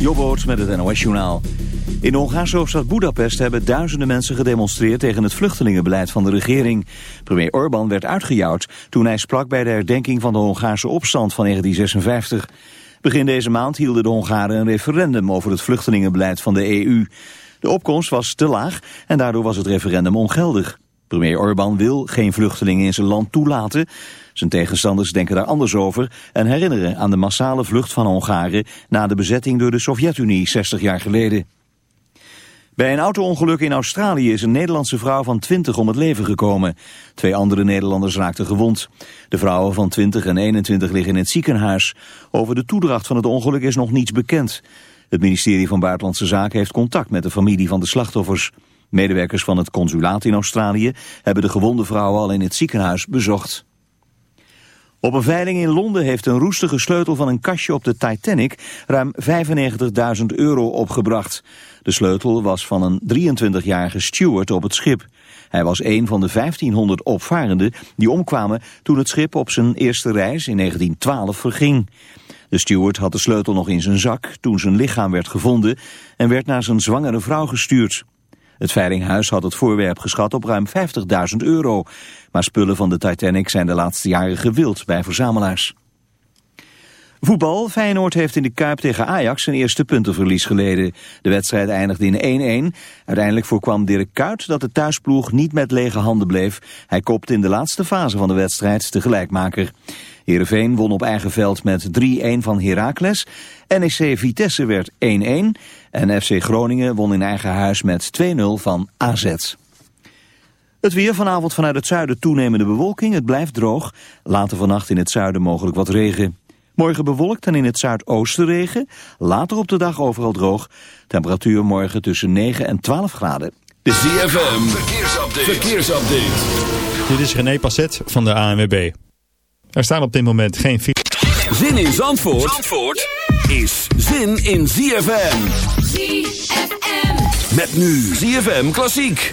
Jobboot met het NOS-journaal. In de Hongaarse hoofdstad Budapest hebben duizenden mensen gedemonstreerd tegen het vluchtelingenbeleid van de regering. Premier Orbán werd uitgejouwd toen hij sprak bij de herdenking van de Hongaarse opstand van 1956. Begin deze maand hielden de Hongaren een referendum over het vluchtelingenbeleid van de EU. De opkomst was te laag en daardoor was het referendum ongeldig. Premier Orbán wil geen vluchtelingen in zijn land toelaten. Zijn tegenstanders denken daar anders over en herinneren aan de massale vlucht van Hongaren na de bezetting door de Sovjet-Unie 60 jaar geleden. Bij een auto-ongeluk in Australië is een Nederlandse vrouw van 20 om het leven gekomen. Twee andere Nederlanders raakten gewond. De vrouwen van 20 en 21 liggen in het ziekenhuis. Over de toedracht van het ongeluk is nog niets bekend. Het ministerie van Buitenlandse Zaken heeft contact met de familie van de slachtoffers. Medewerkers van het consulaat in Australië hebben de gewonde vrouwen al in het ziekenhuis bezocht. Op een veiling in Londen heeft een roestige sleutel van een kastje op de Titanic ruim 95.000 euro opgebracht. De sleutel was van een 23-jarige steward op het schip. Hij was een van de 1500 opvarenden die omkwamen toen het schip op zijn eerste reis in 1912 verging. De steward had de sleutel nog in zijn zak toen zijn lichaam werd gevonden en werd naar zijn zwangere vrouw gestuurd. Het veilinghuis had het voorwerp geschat op ruim 50.000 euro. Maar spullen van de Titanic zijn de laatste jaren gewild bij verzamelaars. Voetbal. Feyenoord heeft in de Kuip tegen Ajax zijn eerste puntenverlies geleden. De wedstrijd eindigde in 1-1. Uiteindelijk voorkwam Dirk Kuyt dat de thuisploeg niet met lege handen bleef. Hij kopte in de laatste fase van de wedstrijd de gelijkmaker. Heerenveen won op eigen veld met 3-1 van Heracles. NEC Vitesse werd 1-1. En FC Groningen won in eigen huis met 2-0 van AZ. Het weer vanavond vanuit het zuiden toenemende bewolking. Het blijft droog. Later vannacht in het zuiden mogelijk wat regen. Morgen bewolkt en in het zuidoosten regen. Later op de dag overal droog. Temperatuur morgen tussen 9 en 12 graden. De ZFM, verkeersupdate. verkeersupdate. Dit is René Passet van de ANWB. Er staan op dit moment geen... Zin in Zandvoort, Zandvoort is zin in ZFM. ZFM. Met nu ZFM Klassiek.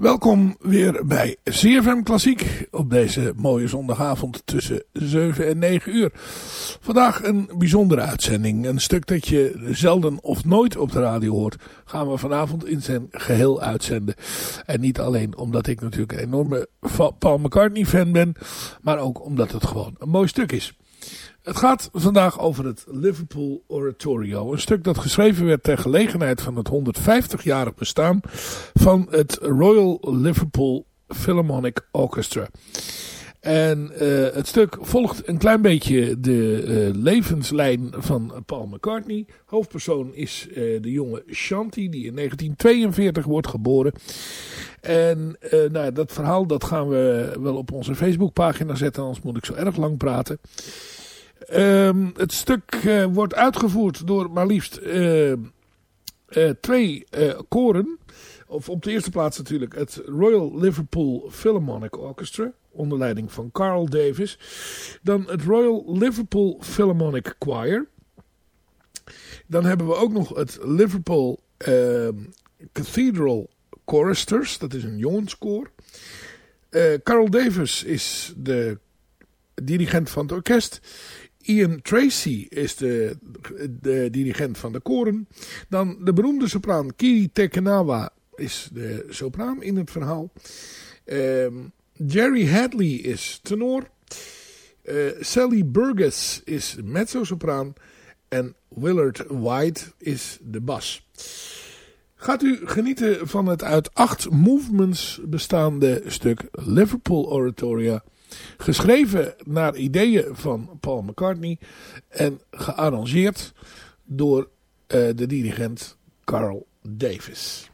Welkom weer bij CFM Klassiek op deze mooie zondagavond tussen 7 en 9 uur. Vandaag een bijzondere uitzending. Een stuk dat je zelden of nooit op de radio hoort, gaan we vanavond in zijn geheel uitzenden. En niet alleen omdat ik natuurlijk een enorme Paul McCartney fan ben, maar ook omdat het gewoon een mooi stuk is. Het gaat vandaag over het Liverpool Oratorio. Een stuk dat geschreven werd ter gelegenheid van het 150-jarig bestaan van het Royal Liverpool Philharmonic Orchestra. En uh, het stuk volgt een klein beetje de uh, levenslijn van Paul McCartney. Hoofdpersoon is uh, de jonge Shanti die in 1942 wordt geboren. En nou, dat verhaal dat gaan we wel op onze Facebookpagina zetten, anders moet ik zo erg lang praten. Um, het stuk uh, wordt uitgevoerd door maar liefst uh, uh, twee koren. Of op de eerste plaats natuurlijk het Royal Liverpool Philharmonic Orchestra. Onder leiding van Carl Davis. Dan het Royal Liverpool Philharmonic Choir. Dan hebben we ook nog het Liverpool ehm, Cathedral Choristers. Dat is een jongenskoor. Carl Davis is de dirigent van het orkest. Ian Tracy is de, dirigent van de koren. Dan de beroemde sopraan Kiri Tekenawa is de sopraan in het verhaal. Um, Jerry Hadley is tenor. Uh, Sally Burgess is mezzo-sopraan. En Willard White is de bas. Gaat u genieten van het uit acht movements bestaande stuk Liverpool Oratoria Geschreven naar ideeën van Paul McCartney en gearrangeerd door uh, de dirigent Carl Davis.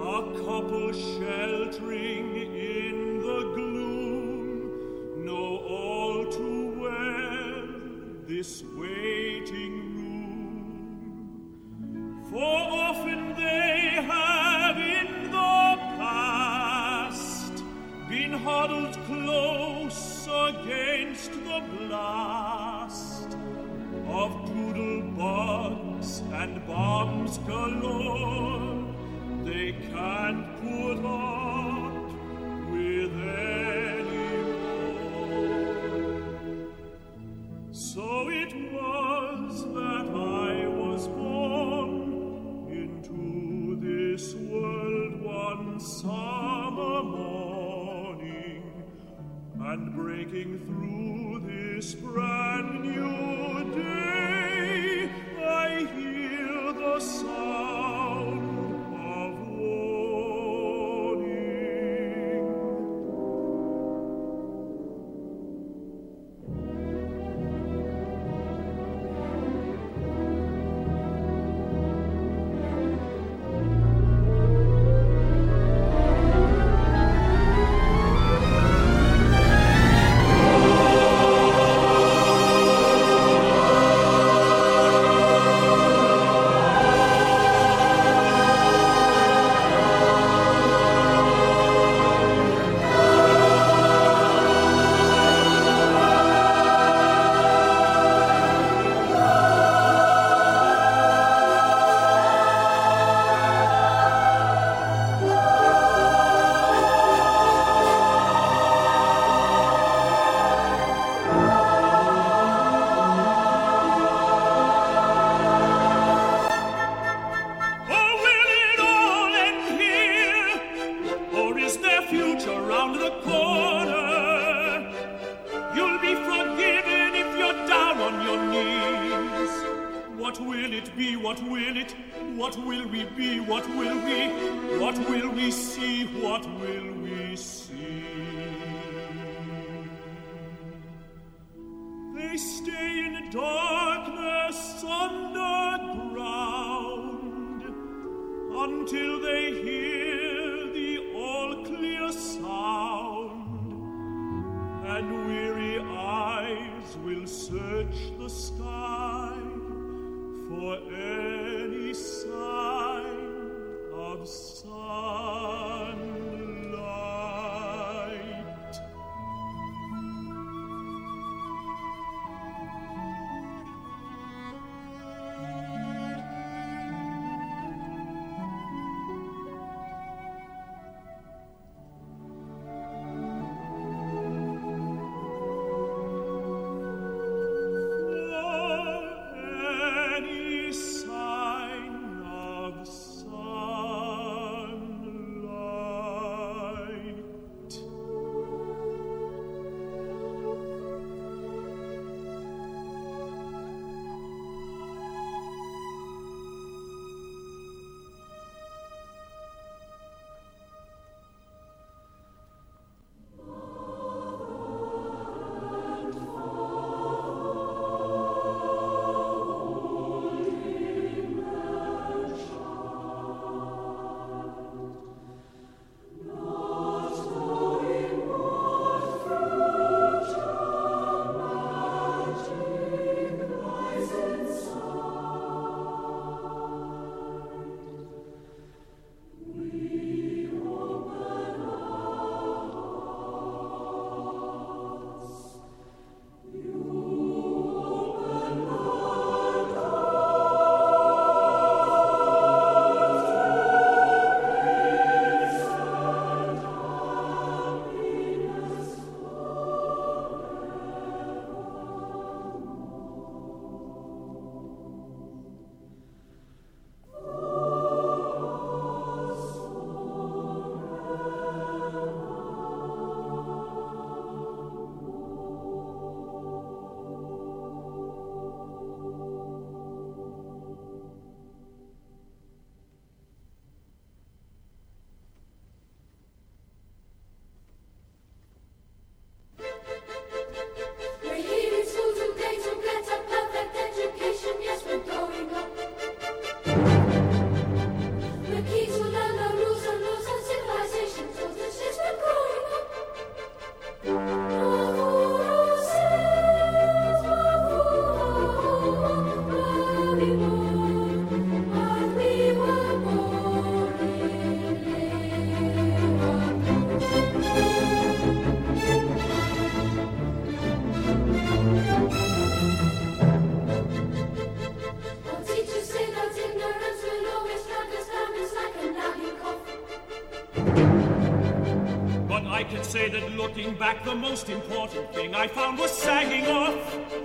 a couple sheltering in the gloom. Know all too well this waiting room. For often they have in the past been huddled close against the blast of poodle and bombs galore. They can't put on back, the most important thing I found was sagging off.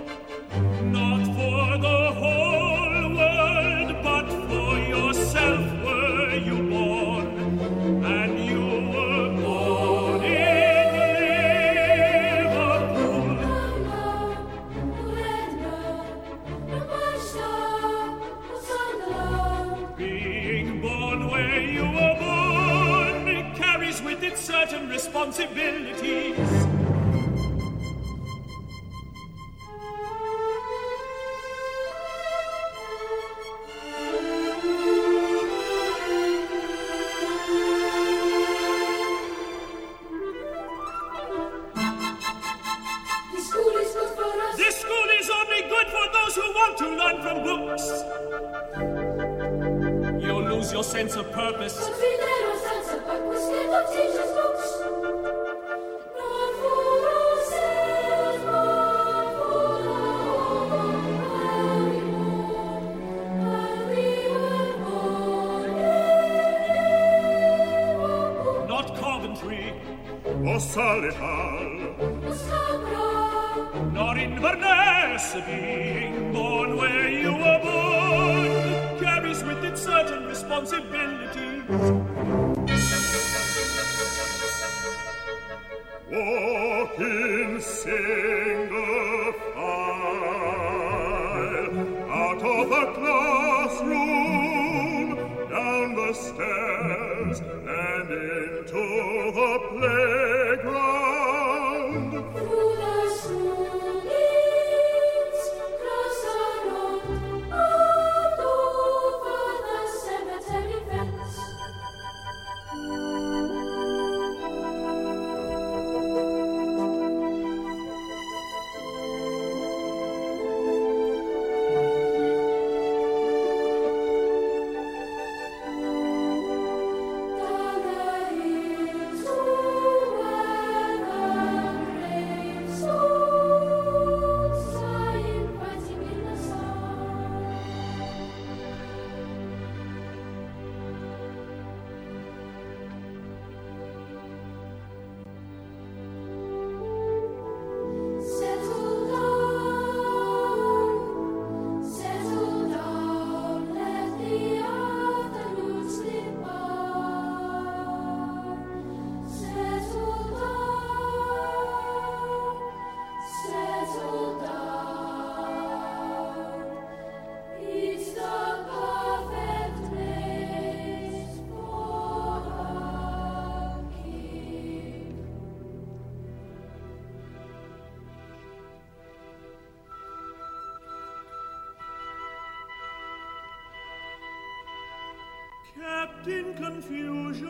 in confusion.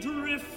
drift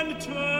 and turn.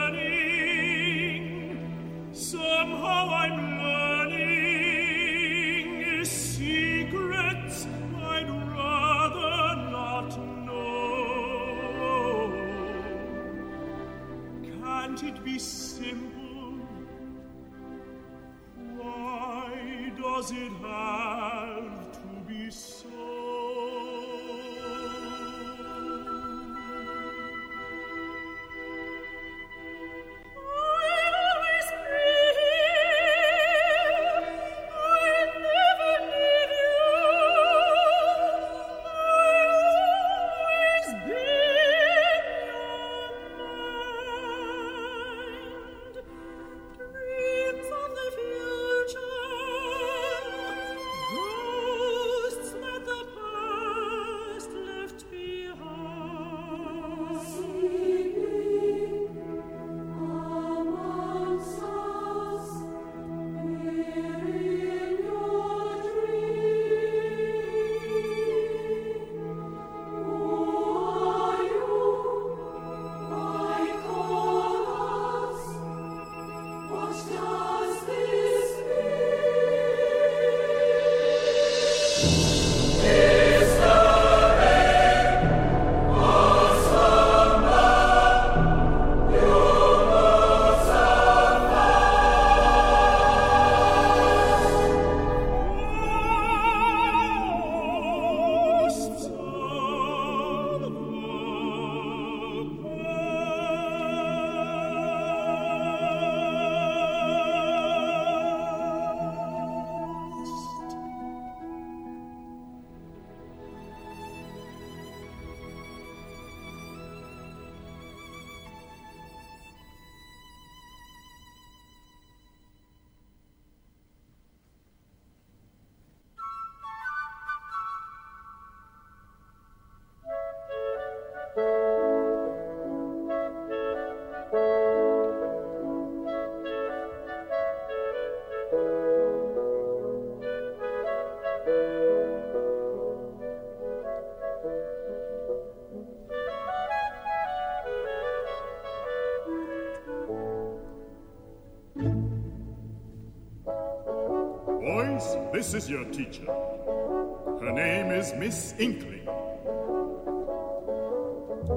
This is your teacher. Her name is Miss Inkling.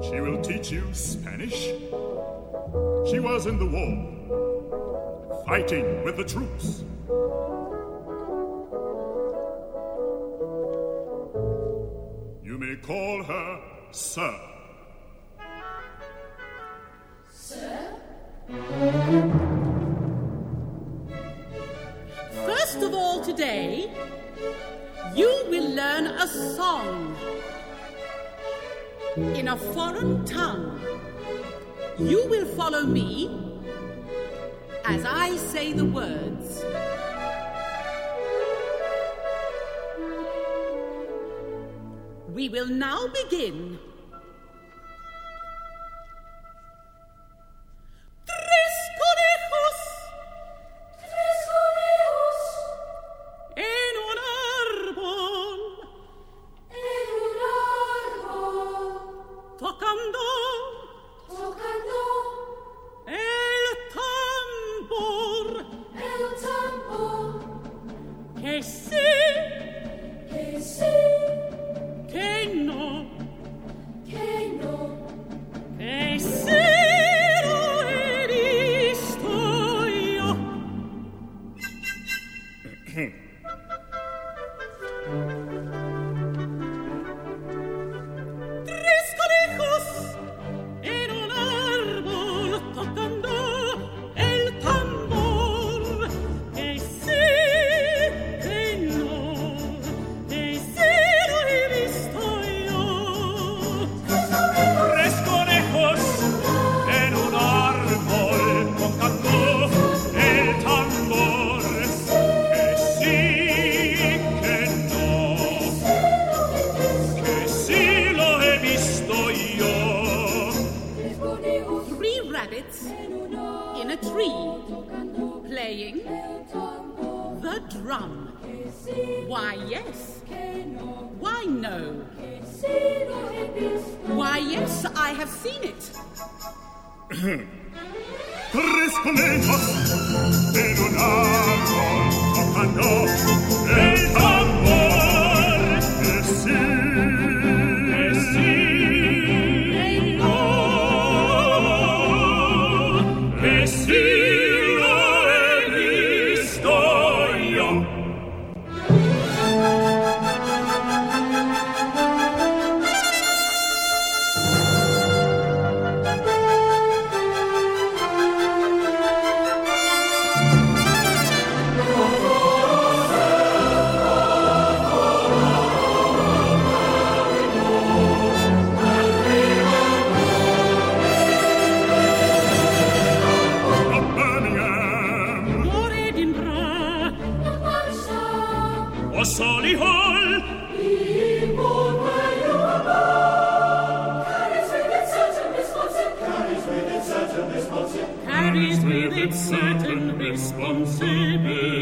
She will teach you Spanish. She was in the war, fighting with the troops. follow me as I say the words. We will now begin. me.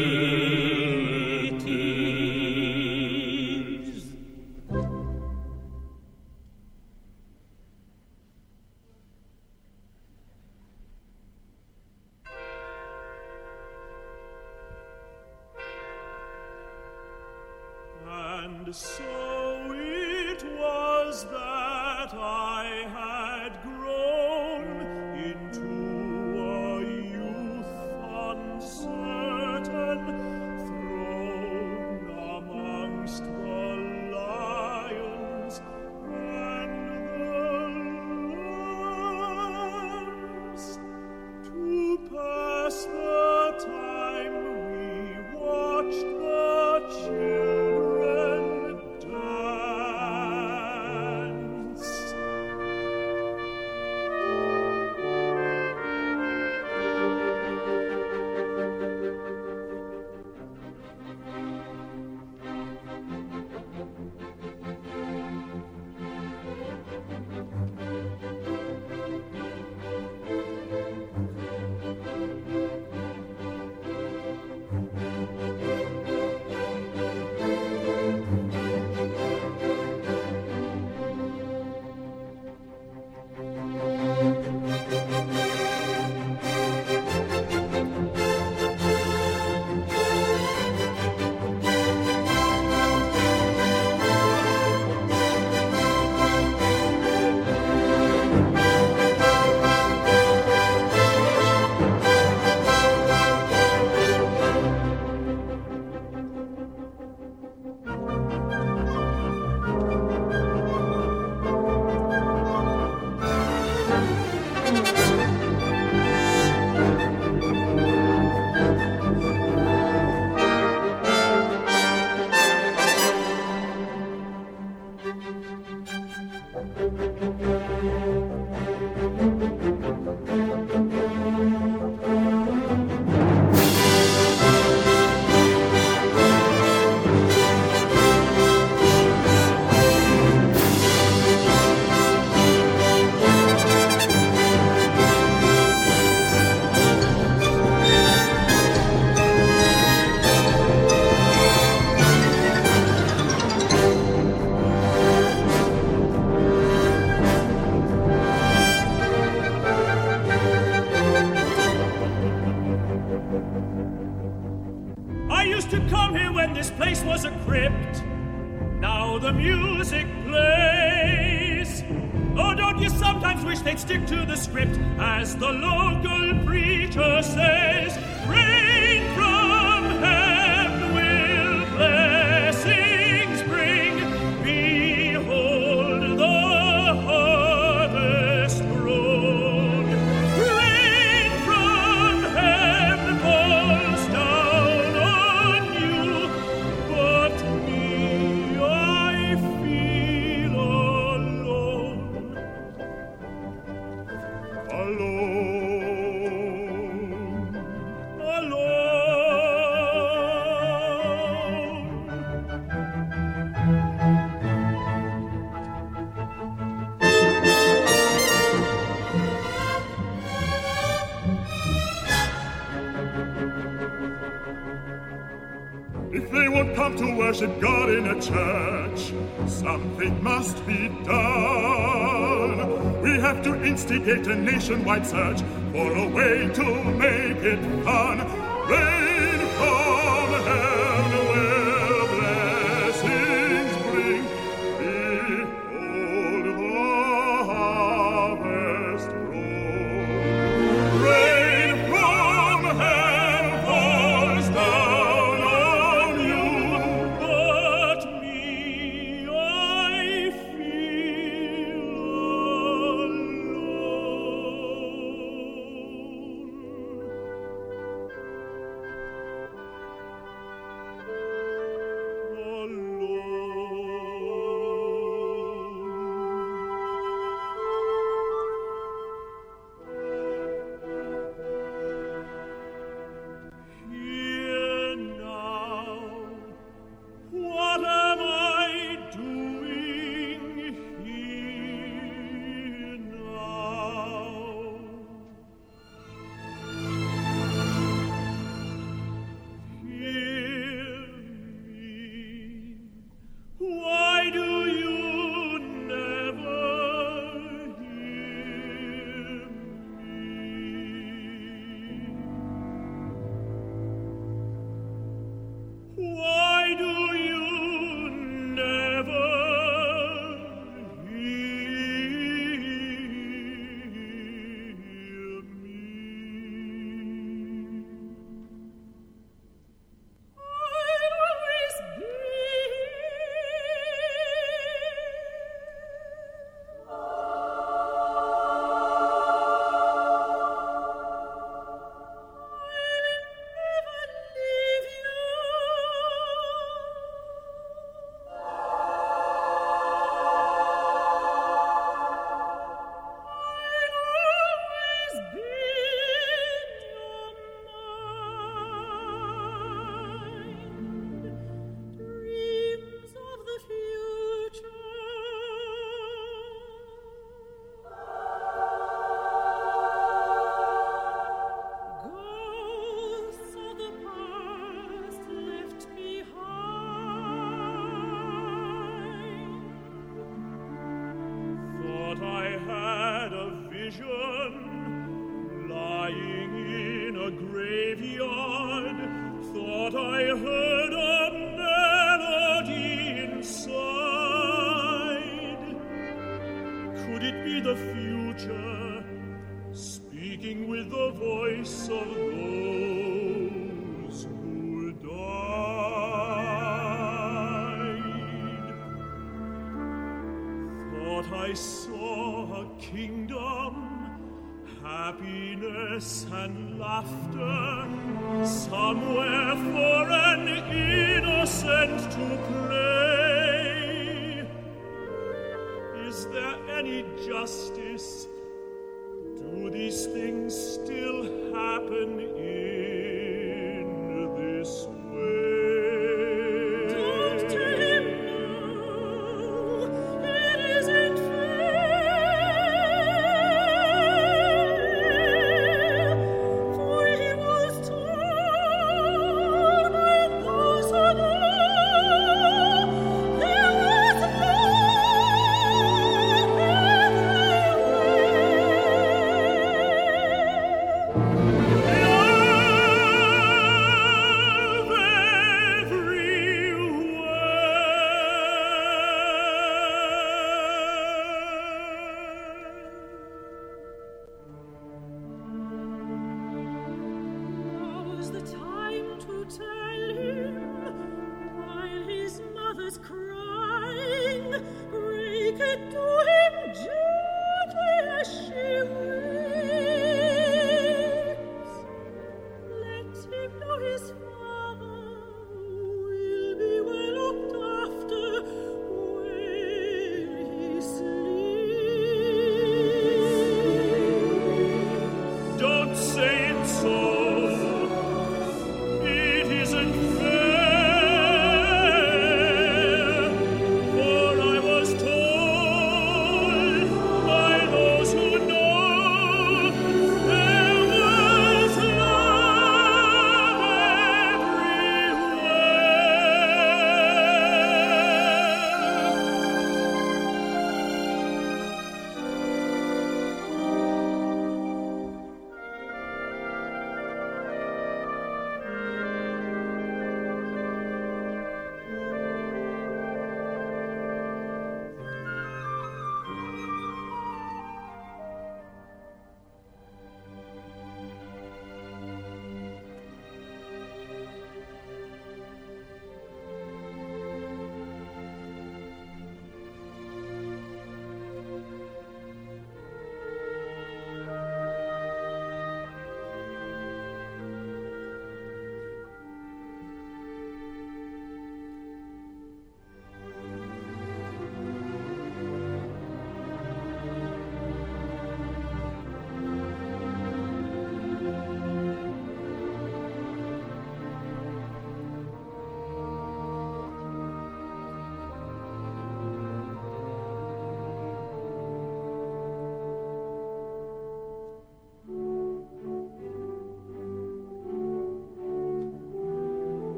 If they won't come to worship God in a church, something must be done. We have to instigate a nationwide search for a way to make it fun.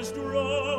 is dry.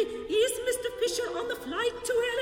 Is Mr. Fisher on the flight to LA?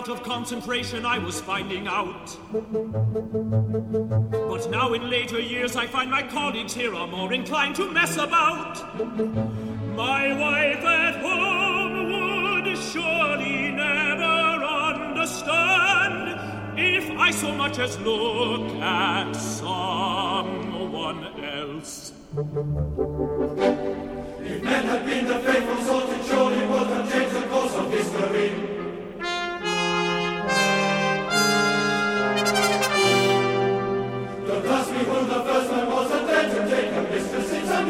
out of concentration, I was finding out. But now in later years, I find my colleagues here are more inclined to mess about. My wife at home would surely never understand if I so much as look at someone else. If men had been the faithful sort, it surely would have changed the course of history.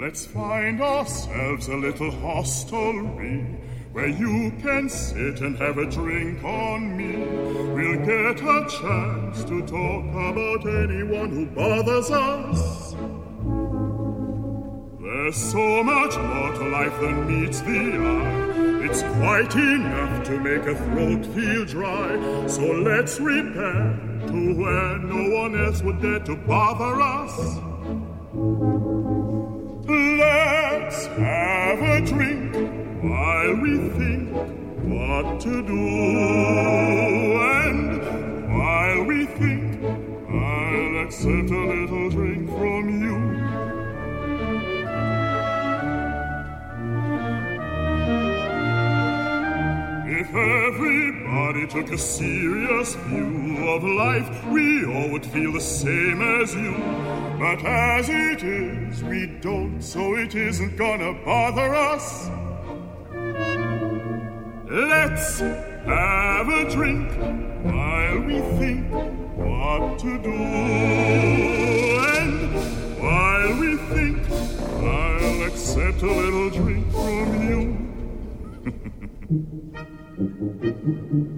Let's find ourselves a little hostelry where you can sit and have a drink on me. We'll get a chance to talk about anyone who bothers us. There's so much more to life than meets the eye. It's quite enough to make a throat feel dry. So let's repair to where no one else would dare to bother us. Let's have a drink while we think what to do. And while we think, I'll accept a little took a serious view of life, we all would feel the same as you. But as it is, we don't, so it isn't gonna bother us. Let's have a drink while we think what to do. And while we think, I'll accept a little drink from you.